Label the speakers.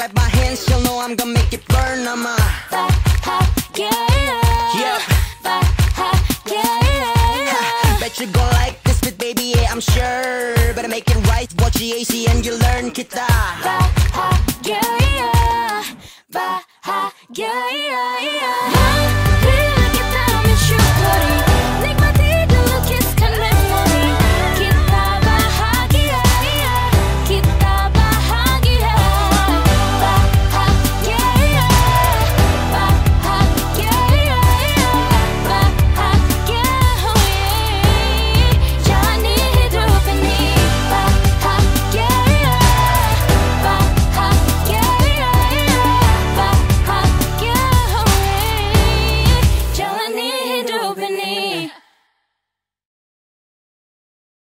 Speaker 1: grab my hands, she'll know I'm gonna make it burn. I'm a
Speaker 2: yeah,
Speaker 1: hot,
Speaker 2: get. Yeah.
Speaker 1: Bet you gon' like this bit, baby, yeah, I'm sure. Better make it right, watch the AC and you learn kita. Fire, hot, yeah, yeah, up. yeah. hot, get.